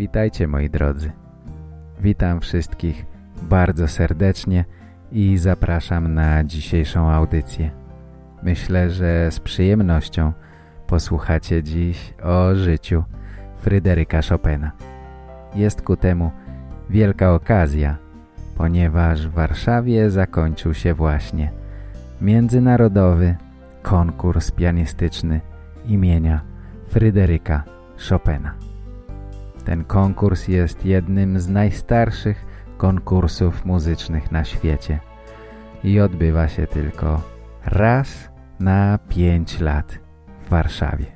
Witajcie moi drodzy. Witam wszystkich bardzo serdecznie i zapraszam na dzisiejszą audycję. Myślę, że z przyjemnością posłuchacie dziś o życiu Fryderyka Chopina. Jest ku temu wielka okazja, ponieważ w Warszawie zakończył się właśnie międzynarodowy konkurs pianistyczny imienia Fryderyka Chopina. Ten konkurs jest jednym z najstarszych konkursów muzycznych na świecie i odbywa się tylko raz na pięć lat w Warszawie.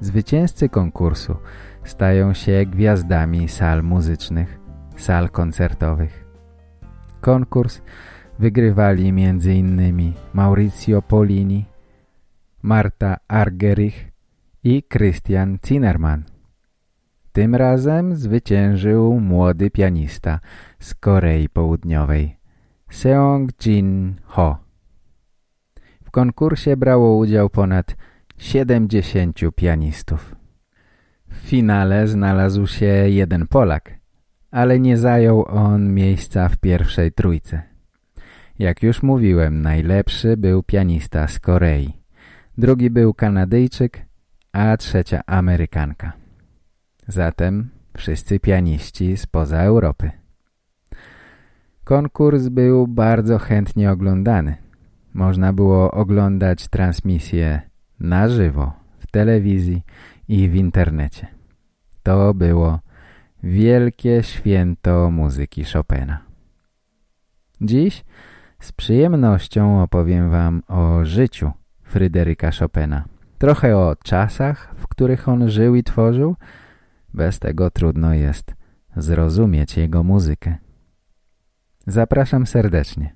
Zwycięzcy konkursu stają się gwiazdami sal muzycznych, sal koncertowych. Konkurs wygrywali m.in. Maurizio Polini, Marta Argerich i Christian Zinnerman. Tym razem zwyciężył młody pianista z Korei Południowej, Seong Jin Ho. W konkursie brało udział ponad 70 pianistów. W finale znalazł się jeden Polak, ale nie zajął on miejsca w pierwszej trójce. Jak już mówiłem, najlepszy był pianista z Korei. Drugi był Kanadyjczyk, a trzecia Amerykanka. Zatem wszyscy pianiści spoza Europy. Konkurs był bardzo chętnie oglądany. Można było oglądać transmisję na żywo, w telewizji i w internecie. To było wielkie święto muzyki Chopina. Dziś z przyjemnością opowiem Wam o życiu Fryderyka Chopina. Trochę o czasach, w których on żył i tworzył. Bez tego trudno jest zrozumieć jego muzykę. Zapraszam serdecznie.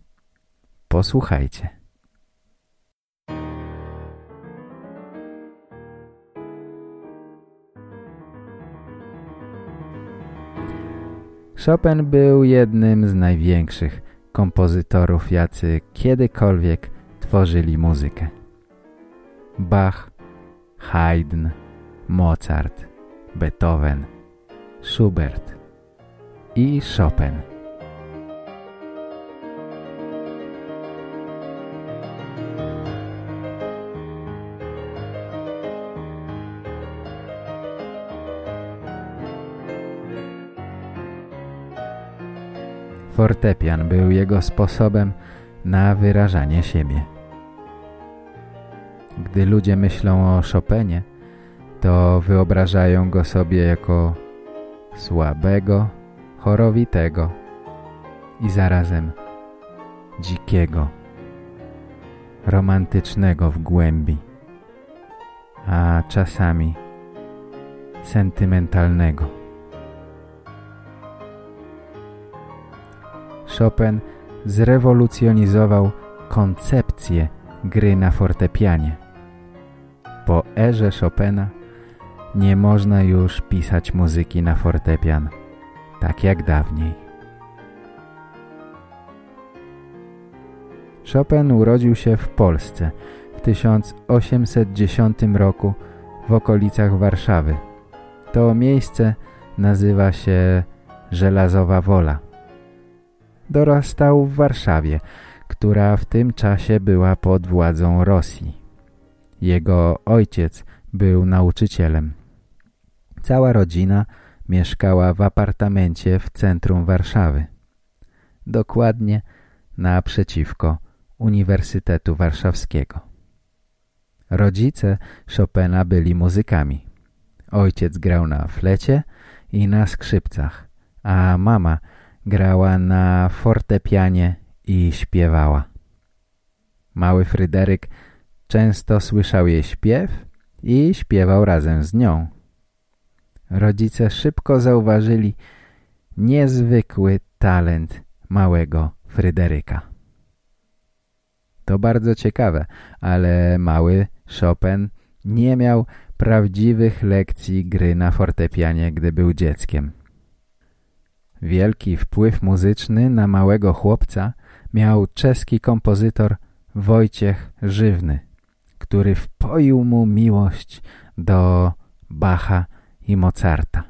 Posłuchajcie. Chopin był jednym z największych kompozytorów, jacy kiedykolwiek tworzyli muzykę. Bach, Haydn, Mozart, Beethoven, Schubert i Chopin. Fortepian był jego sposobem na wyrażanie siebie. Gdy ludzie myślą o Chopinie, to wyobrażają go sobie jako słabego, chorowitego i zarazem dzikiego, romantycznego w głębi, a czasami sentymentalnego. Chopin zrewolucjonizował koncepcję gry na fortepianie. Po erze Chopina nie można już pisać muzyki na fortepian, tak jak dawniej. Chopin urodził się w Polsce w 1810 roku w okolicach Warszawy. To miejsce nazywa się Żelazowa Wola. Dorastał w Warszawie, która w tym czasie była pod władzą Rosji. Jego ojciec był nauczycielem. Cała rodzina mieszkała w apartamencie w centrum Warszawy. Dokładnie naprzeciwko Uniwersytetu Warszawskiego. Rodzice Chopina byli muzykami. Ojciec grał na flecie i na skrzypcach, a mama grała na fortepianie i śpiewała. Mały Fryderyk często słyszał jej śpiew i śpiewał razem z nią. Rodzice szybko zauważyli niezwykły talent małego Fryderyka. To bardzo ciekawe, ale mały Chopin nie miał prawdziwych lekcji gry na fortepianie, gdy był dzieckiem. Wielki wpływ muzyczny na małego chłopca miał czeski kompozytor Wojciech Żywny, który wpoił mu miłość do Bacha i Mozarta.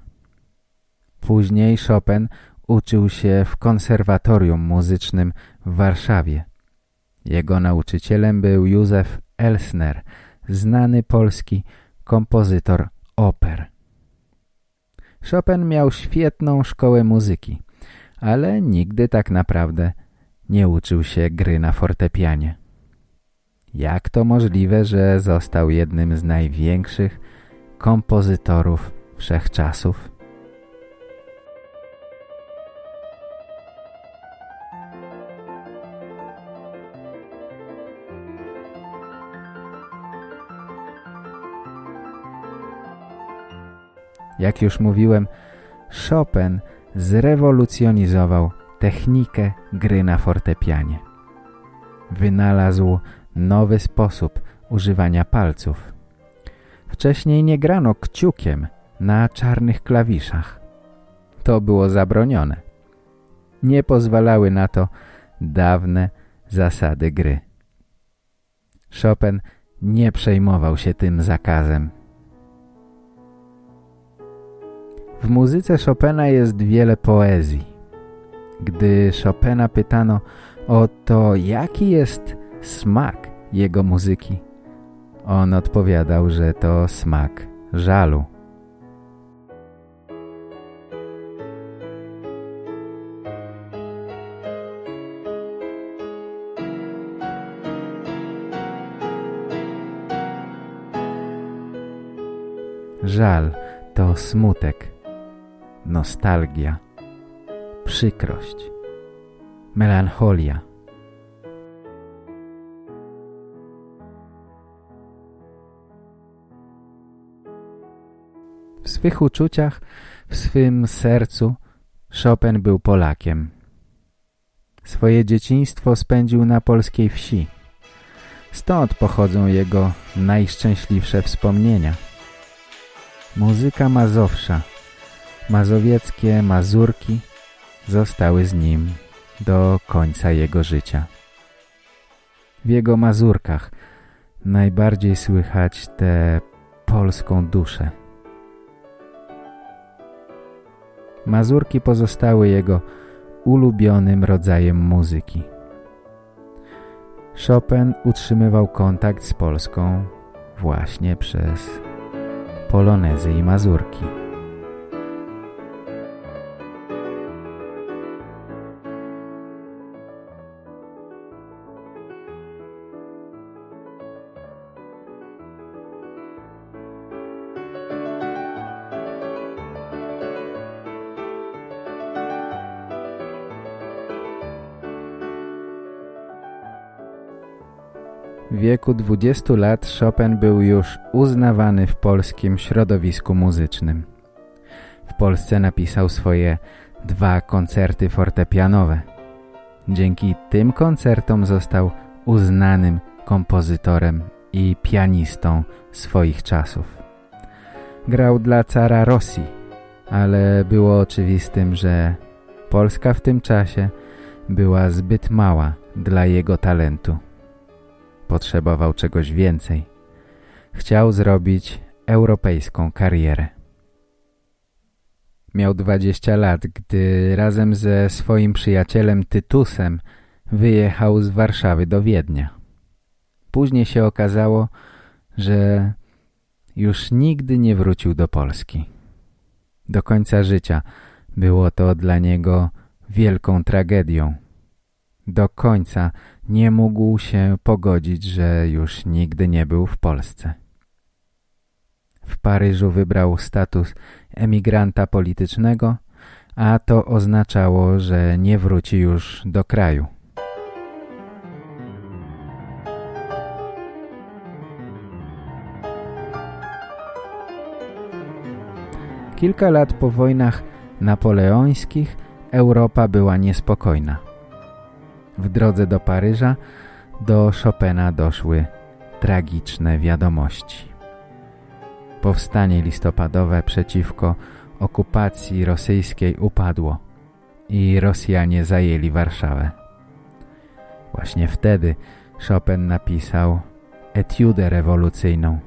Później Chopin uczył się w konserwatorium muzycznym w Warszawie. Jego nauczycielem był Józef Elsner, znany polski kompozytor oper. Chopin miał świetną szkołę muzyki, ale nigdy tak naprawdę nie uczył się gry na fortepianie. Jak to możliwe, że został jednym z największych kompozytorów wszechczasów? Jak już mówiłem, Chopin zrewolucjonizował technikę gry na fortepianie. Wynalazł nowy sposób używania palców. Wcześniej nie grano kciukiem na czarnych klawiszach. To było zabronione. Nie pozwalały na to dawne zasady gry. Chopin nie przejmował się tym zakazem. W muzyce Chopina jest wiele poezji. Gdy Chopina pytano o to, jaki jest smak jego muzyki, on odpowiadał, że to smak żalu. Żal to smutek nostalgia, przykrość, melancholia. W swych uczuciach, w swym sercu Chopin był Polakiem. Swoje dzieciństwo spędził na polskiej wsi. Stąd pochodzą jego najszczęśliwsze wspomnienia. Muzyka Mazowsza – mazowieckie Mazurki zostały z nim do końca jego życia. W jego Mazurkach najbardziej słychać tę polską duszę. Mazurki pozostały jego ulubionym rodzajem muzyki. Chopin utrzymywał kontakt z Polską właśnie przez polonezy i mazurki. Wieku 20 lat Chopin był już uznawany w polskim środowisku muzycznym. W Polsce napisał swoje dwa koncerty fortepianowe. Dzięki tym koncertom został uznanym kompozytorem i pianistą swoich czasów. Grał dla cara Rosji, ale było oczywistym, że Polska w tym czasie była zbyt mała dla jego talentu. Potrzebował czegoś więcej. Chciał zrobić europejską karierę. Miał 20 lat, gdy razem ze swoim przyjacielem Tytusem wyjechał z Warszawy do Wiednia. Później się okazało, że już nigdy nie wrócił do Polski. Do końca życia było to dla niego wielką tragedią. Do końca nie mógł się pogodzić, że już nigdy nie był w Polsce. W Paryżu wybrał status emigranta politycznego, a to oznaczało, że nie wróci już do kraju. Kilka lat po wojnach napoleońskich Europa była niespokojna. W drodze do Paryża do Chopina doszły tragiczne wiadomości. Powstanie listopadowe przeciwko okupacji rosyjskiej upadło i Rosjanie zajęli Warszawę. Właśnie wtedy Chopin napisał etiudę rewolucyjną.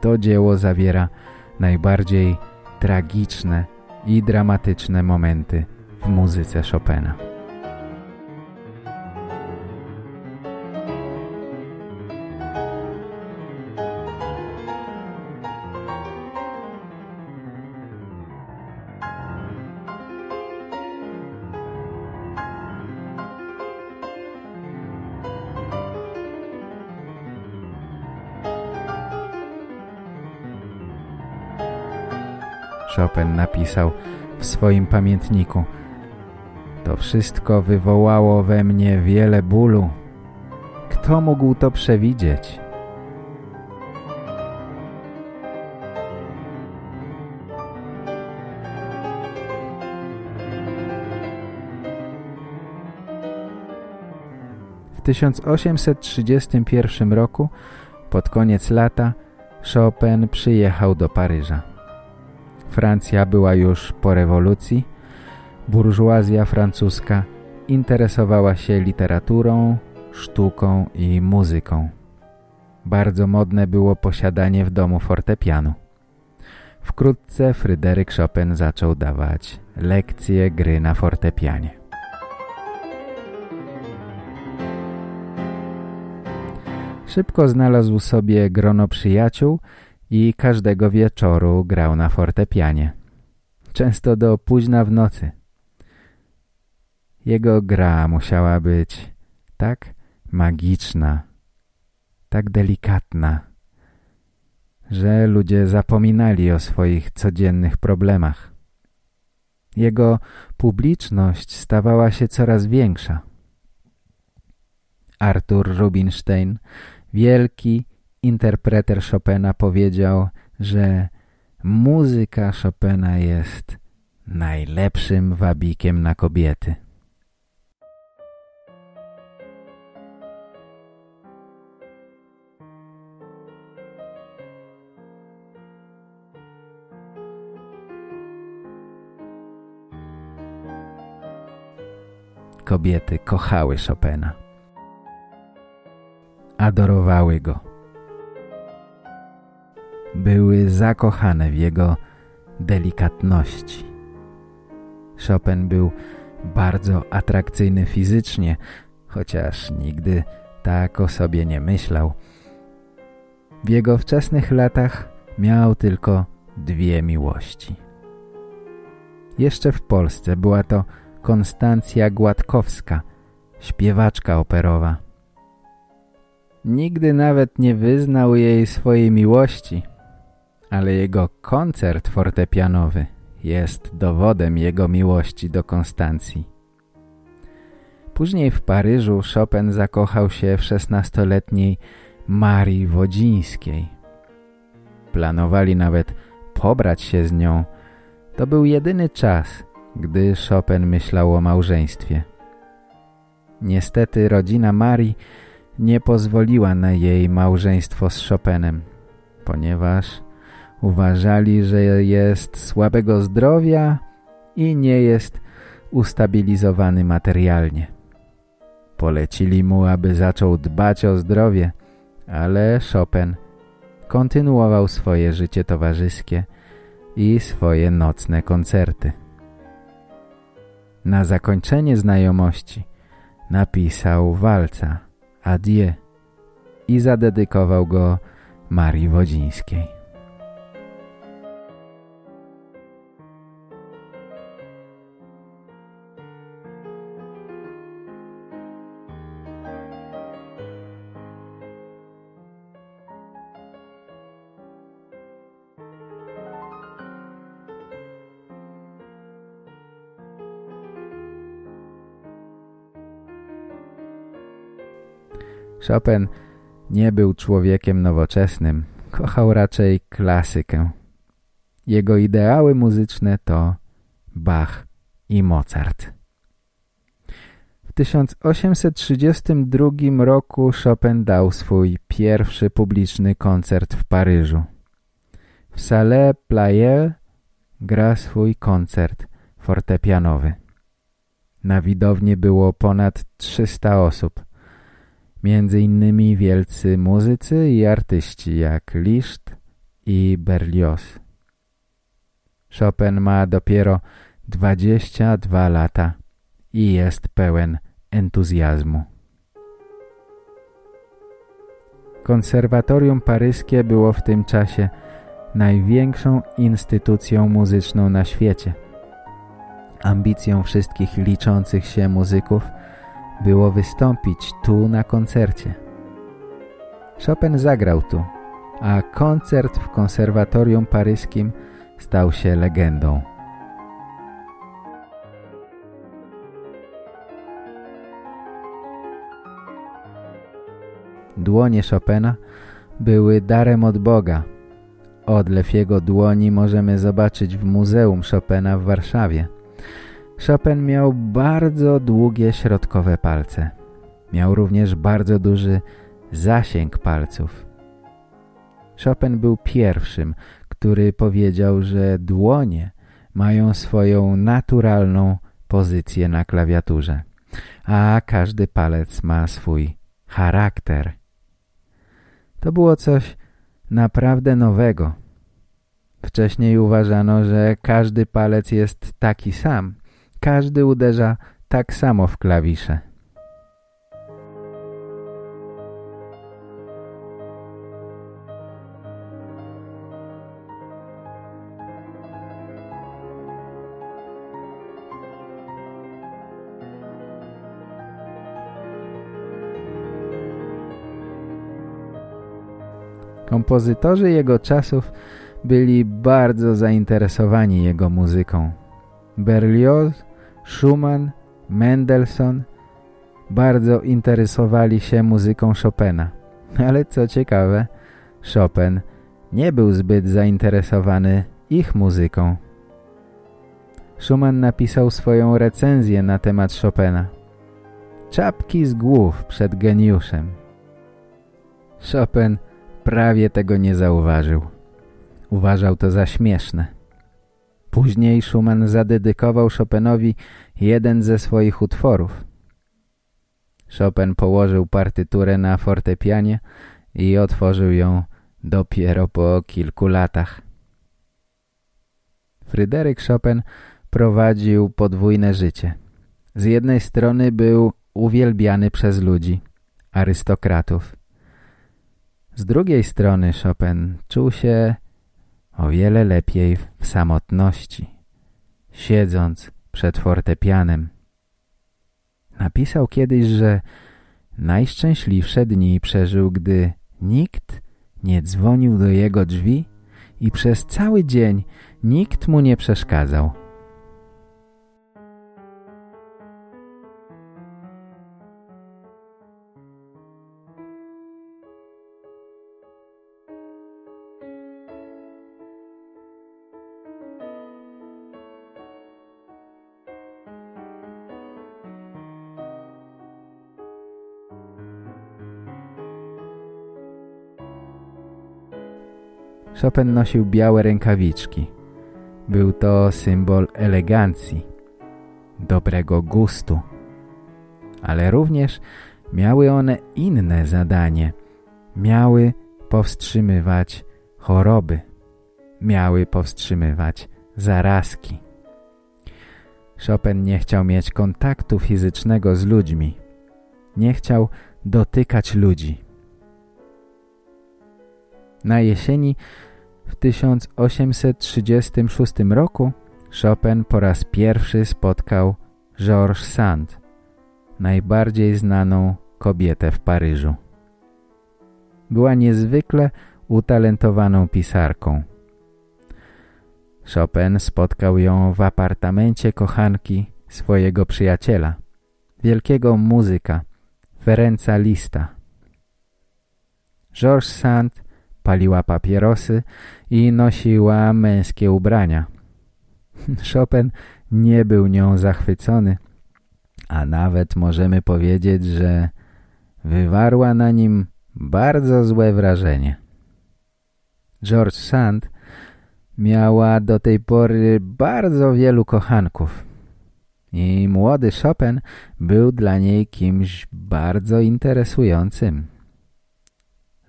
To dzieło zawiera najbardziej tragiczne i dramatyczne momenty w muzyce Chopina. Chopin napisał w swoim pamiętniku. To wszystko wywołało we mnie wiele bólu. Kto mógł to przewidzieć? W 1831 roku, pod koniec lata, Chopin przyjechał do Paryża. Francja była już po rewolucji, burżuazja francuska interesowała się literaturą, sztuką i muzyką. Bardzo modne było posiadanie w domu fortepianu. Wkrótce Fryderyk Chopin zaczął dawać lekcje gry na fortepianie. Szybko znalazł sobie grono przyjaciół i każdego wieczoru grał na fortepianie. Często do późna w nocy. Jego gra musiała być tak magiczna, tak delikatna, że ludzie zapominali o swoich codziennych problemach. Jego publiczność stawała się coraz większa. Arthur Rubinstein, wielki interpreter Chopina powiedział, że muzyka Chopina jest najlepszym wabikiem na kobiety. Kobiety kochały Chopina. Adorowały go były zakochane w jego delikatności. Chopin był bardzo atrakcyjny fizycznie, chociaż nigdy tak o sobie nie myślał. W jego wczesnych latach miał tylko dwie miłości. Jeszcze w Polsce była to Konstancja Gładkowska, śpiewaczka operowa. Nigdy nawet nie wyznał jej swojej miłości – ale jego koncert fortepianowy jest dowodem jego miłości do Konstancji. Później w Paryżu Chopin zakochał się w szesnastoletniej Marii Wodzińskiej. Planowali nawet pobrać się z nią. To był jedyny czas, gdy Chopin myślał o małżeństwie. Niestety rodzina Marii nie pozwoliła na jej małżeństwo z Chopinem, ponieważ Uważali, że jest słabego zdrowia i nie jest ustabilizowany materialnie. Polecili mu, aby zaczął dbać o zdrowie, ale Chopin kontynuował swoje życie towarzyskie i swoje nocne koncerty. Na zakończenie znajomości napisał walca Adieu i zadedykował go Marii Wodzińskiej. Chopin nie był człowiekiem nowoczesnym, kochał raczej klasykę. Jego ideały muzyczne to Bach i Mozart. W 1832 roku Chopin dał swój pierwszy publiczny koncert w Paryżu. W Salle Pleyel gra swój koncert fortepianowy. Na widowni było ponad 300 osób, między innymi wielcy muzycy i artyści jak Liszt i Berlioz. Chopin ma dopiero 22 lata i jest pełen entuzjazmu. Konserwatorium paryskie było w tym czasie największą instytucją muzyczną na świecie. Ambicją wszystkich liczących się muzyków było wystąpić tu na koncercie. Chopin zagrał tu, a koncert w konserwatorium paryskim stał się legendą. Dłonie Chopina były darem od Boga. Odlew jego dłoni możemy zobaczyć w Muzeum Chopina w Warszawie. Chopin miał bardzo długie środkowe palce. Miał również bardzo duży zasięg palców. Chopin był pierwszym, który powiedział, że dłonie mają swoją naturalną pozycję na klawiaturze, a każdy palec ma swój charakter. To było coś naprawdę nowego. Wcześniej uważano, że każdy palec jest taki sam. Każdy uderza tak samo w klawisze. Kompozytorzy jego czasów byli bardzo zainteresowani jego muzyką. Berlioz, Schumann, Mendelssohn bardzo interesowali się muzyką Chopina. Ale co ciekawe, Chopin nie był zbyt zainteresowany ich muzyką. Schumann napisał swoją recenzję na temat Chopina. Czapki z głów przed geniuszem. Chopin prawie tego nie zauważył. Uważał to za śmieszne. Później Schumann zadedykował Chopinowi jeden ze swoich utworów. Chopin położył partyturę na fortepianie i otworzył ją dopiero po kilku latach. Fryderyk Chopin prowadził podwójne życie. Z jednej strony był uwielbiany przez ludzi, arystokratów. Z drugiej strony Chopin czuł się o wiele lepiej w samotności, siedząc przed fortepianem. Napisał kiedyś, że najszczęśliwsze dni przeżył, gdy nikt nie dzwonił do jego drzwi i przez cały dzień nikt mu nie przeszkadzał. Chopin nosił białe rękawiczki. Był to symbol elegancji, dobrego gustu. Ale również miały one inne zadanie. Miały powstrzymywać choroby. Miały powstrzymywać zarazki. Chopin nie chciał mieć kontaktu fizycznego z ludźmi. Nie chciał dotykać ludzi. Na jesieni w 1836 roku Chopin po raz pierwszy spotkał Georges Sand, najbardziej znaną kobietę w Paryżu. Była niezwykle utalentowaną pisarką. Chopin spotkał ją w apartamencie kochanki swojego przyjaciela, wielkiego muzyka, Ferenca Lista. Georges Sand paliła papierosy i nosiła męskie ubrania. Chopin nie był nią zachwycony, a nawet możemy powiedzieć, że wywarła na nim bardzo złe wrażenie. George Sand miała do tej pory bardzo wielu kochanków i młody Chopin był dla niej kimś bardzo interesującym.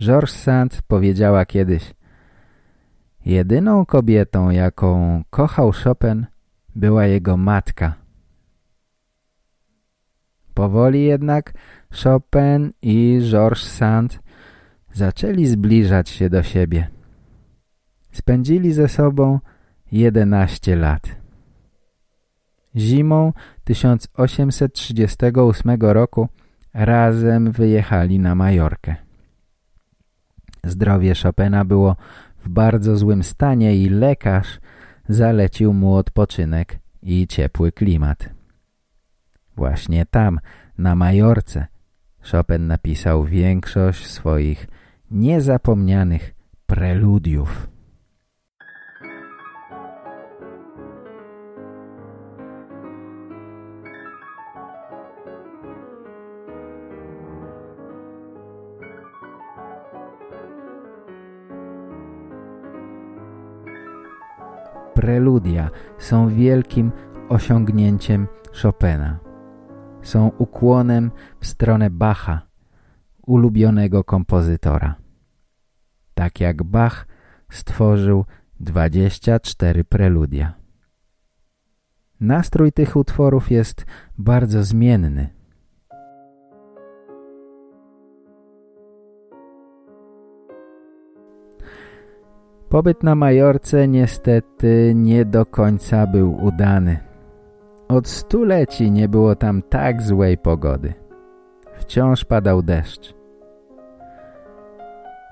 George Sand powiedziała kiedyś Jedyną kobietą, jaką kochał Chopin, była jego matka. Powoli jednak Chopin i Georges Sand zaczęli zbliżać się do siebie. Spędzili ze sobą 11 lat. Zimą 1838 roku razem wyjechali na Majorkę. Zdrowie Chopina było w bardzo złym stanie i lekarz zalecił mu odpoczynek i ciepły klimat. Właśnie tam, na Majorce, Chopin napisał większość swoich niezapomnianych preludiów. Preludia są wielkim osiągnięciem Chopina. Są ukłonem w stronę Bacha, ulubionego kompozytora. Tak jak Bach stworzył 24 preludia. Nastrój tych utworów jest bardzo zmienny. Pobyt na Majorce niestety nie do końca był udany. Od stuleci nie było tam tak złej pogody. Wciąż padał deszcz.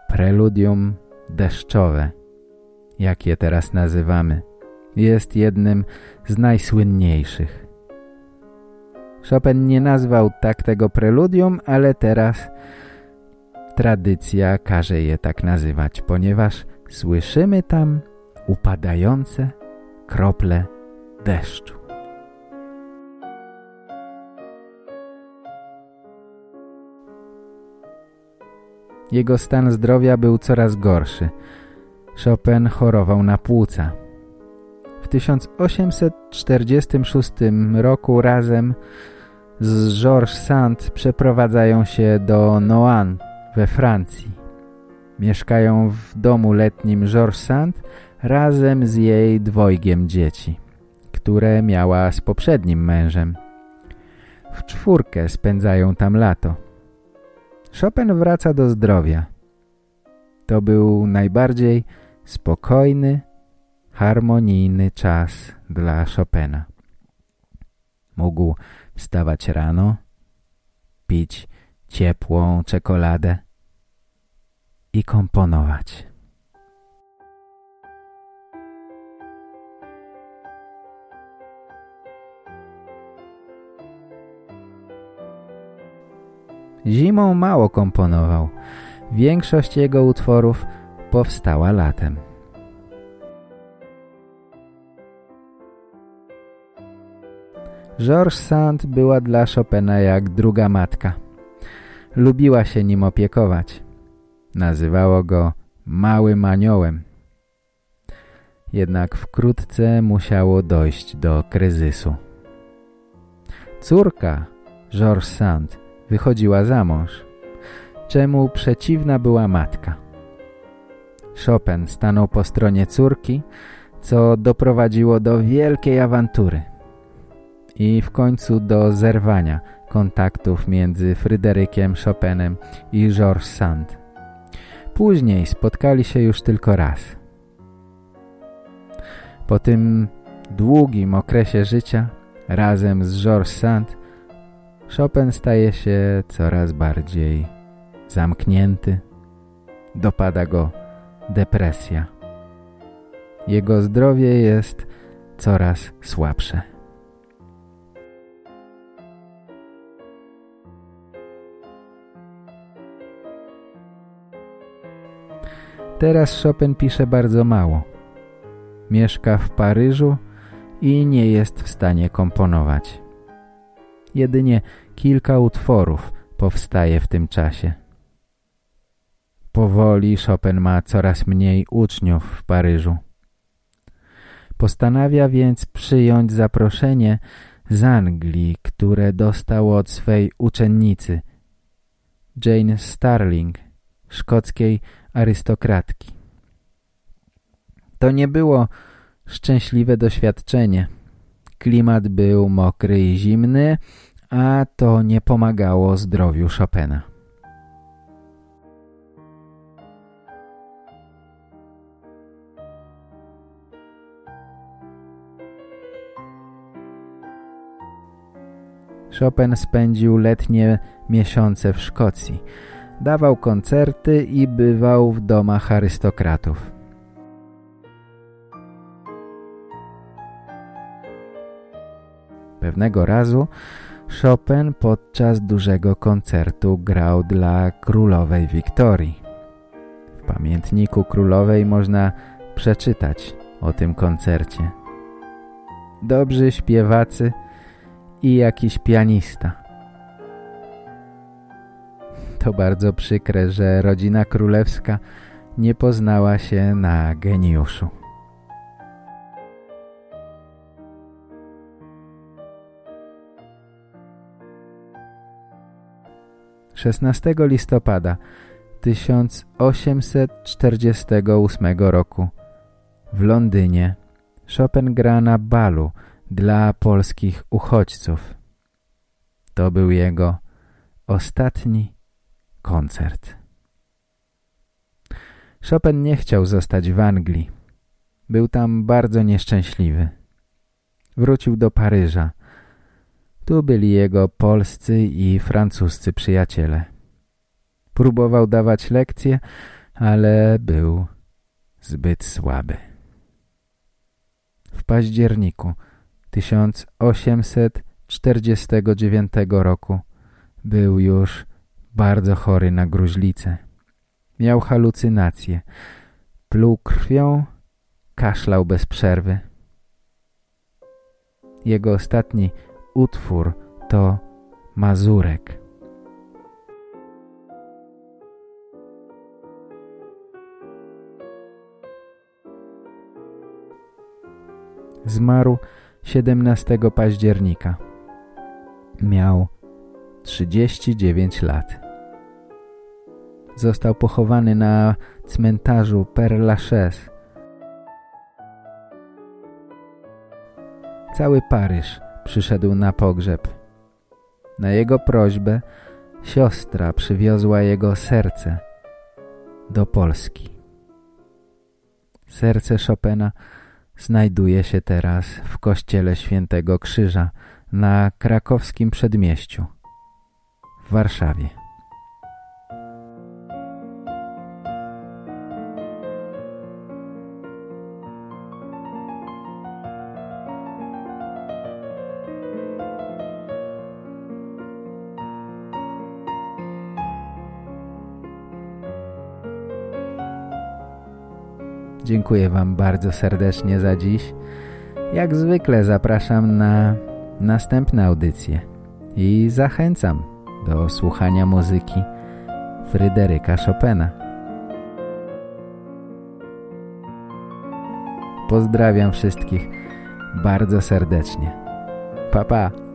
Preludium deszczowe, jak je teraz nazywamy, jest jednym z najsłynniejszych. Chopin nie nazwał tak tego preludium, ale teraz tradycja każe je tak nazywać, ponieważ Słyszymy tam upadające krople deszczu. Jego stan zdrowia był coraz gorszy. Chopin chorował na płuca. W 1846 roku razem z Georges Sand przeprowadzają się do Noan we Francji. Mieszkają w domu letnim Georges Sand razem z jej dwojgiem dzieci, które miała z poprzednim mężem. W czwórkę spędzają tam lato. Chopin wraca do zdrowia. To był najbardziej spokojny, harmonijny czas dla Chopina. Mógł wstawać rano, pić ciepłą czekoladę, i komponować. Zimą mało komponował. Większość jego utworów powstała latem. Georges Sand była dla Chopina jak druga matka. Lubiła się nim opiekować. Nazywało go małym aniołem. Jednak wkrótce musiało dojść do kryzysu. Córka, Georges Sand, wychodziła za mąż, czemu przeciwna była matka. Chopin stanął po stronie córki, co doprowadziło do wielkiej awantury i w końcu do zerwania kontaktów między Fryderykiem Chopinem i Georges Sand. Później spotkali się już tylko raz. Po tym długim okresie życia razem z Georges Sand Chopin staje się coraz bardziej zamknięty. Dopada go depresja. Jego zdrowie jest coraz słabsze. Teraz Chopin pisze bardzo mało. Mieszka w Paryżu i nie jest w stanie komponować. Jedynie kilka utworów powstaje w tym czasie. Powoli Chopin ma coraz mniej uczniów w Paryżu. Postanawia więc przyjąć zaproszenie z Anglii, które dostał od swej uczennicy Jane Starling, szkockiej arystokratki. To nie było szczęśliwe doświadczenie. Klimat był mokry i zimny, a to nie pomagało zdrowiu Chopina. Chopin spędził letnie miesiące w Szkocji. Dawał koncerty i bywał w domach arystokratów. Pewnego razu Chopin podczas dużego koncertu grał dla królowej Wiktorii. W pamiętniku królowej można przeczytać o tym koncercie. Dobrzy śpiewacy i jakiś pianista. To bardzo przykre, że rodzina królewska nie poznała się na geniuszu. 16 listopada 1848 roku w Londynie Chopin gra na balu dla polskich uchodźców. To był jego ostatni koncert. Chopin nie chciał zostać w Anglii. Był tam bardzo nieszczęśliwy. Wrócił do Paryża, tu byli jego polscy i francuscy przyjaciele. Próbował dawać lekcje, ale był zbyt słaby. W październiku 1849 roku był już bardzo chory na gruźlicę. Miał halucynacje, pluł krwią, kaszlał bez przerwy. Jego ostatni utwór to Mazurek. Zmarł 17 października. Miał 39 lat. Został pochowany na cmentarzu Père Lachaise. Cały Paryż przyszedł na pogrzeb. Na jego prośbę siostra przywiozła jego serce do Polski. Serce Chopina znajduje się teraz w kościele Świętego Krzyża na krakowskim przedmieściu w Warszawie. Dziękuję Wam bardzo serdecznie za dziś. Jak zwykle zapraszam na następne audycje i zachęcam do słuchania muzyki Fryderyka Chopina. Pozdrawiam wszystkich bardzo serdecznie. Pa, pa!